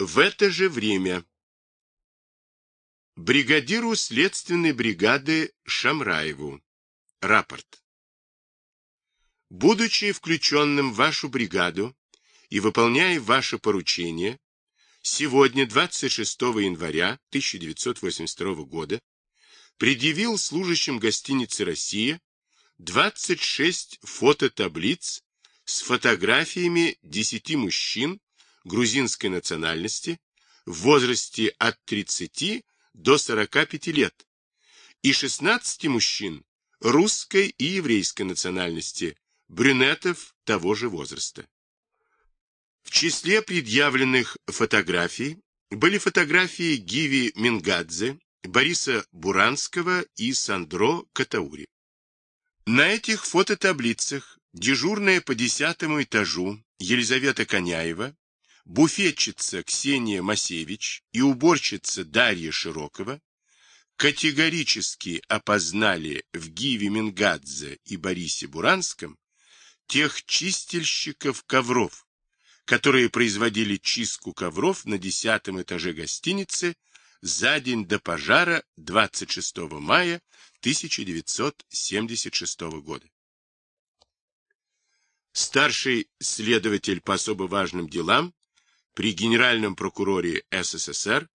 В это же время бригадиру следственной бригады Шамраеву рапорт. Будучи включенным в вашу бригаду и выполняя ваше поручение, сегодня, 26 января 1982 года, предъявил служащим гостиницы «Россия» 26 фототаблиц с фотографиями 10 мужчин грузинской национальности в возрасте от 30 до 45 лет и 16 мужчин русской и еврейской национальности, брюнетов того же возраста. В числе предъявленных фотографий были фотографии Гиви Мингадзе, Бориса Буранского и Сандро Катаури. На этих фототаблицах дежурная по десятому этажу Елизавета Коняева, буфетчица Ксения Масевич и уборщица Дарья Широкова категорически опознали в Гиве Мингадзе и Борисе Буранском тех чистильщиков ковров, которые производили чистку ковров на десятом этаже гостиницы за день до пожара 26 мая 1976 года. Старший следователь по особо важным делам при генеральном прокуроре СССР,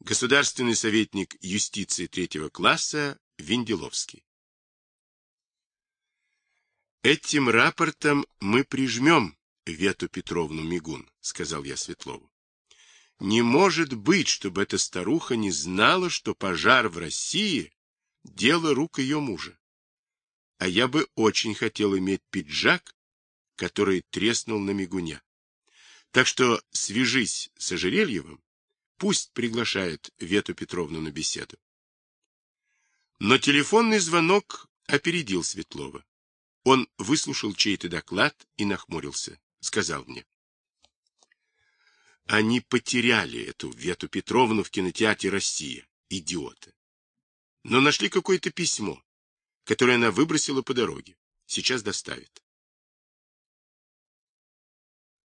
государственный советник юстиции третьего класса Венделовский. Этим рапортом мы прижмем Вету Петровну Мигун, сказал я Светлову. Не может быть, чтобы эта старуха не знала, что пожар в России — дело рук ее мужа. А я бы очень хотел иметь пиджак, который треснул на мигуня. Так что свяжись с Ожерельевым, пусть приглашает Вету Петровну на беседу. Но телефонный звонок опередил Светлова. Он выслушал чей-то доклад и нахмурился. Сказал мне. Они потеряли эту Вету Петровну в кинотеатре «Россия». Идиоты. Но нашли какое-то письмо, которое она выбросила по дороге. Сейчас доставит.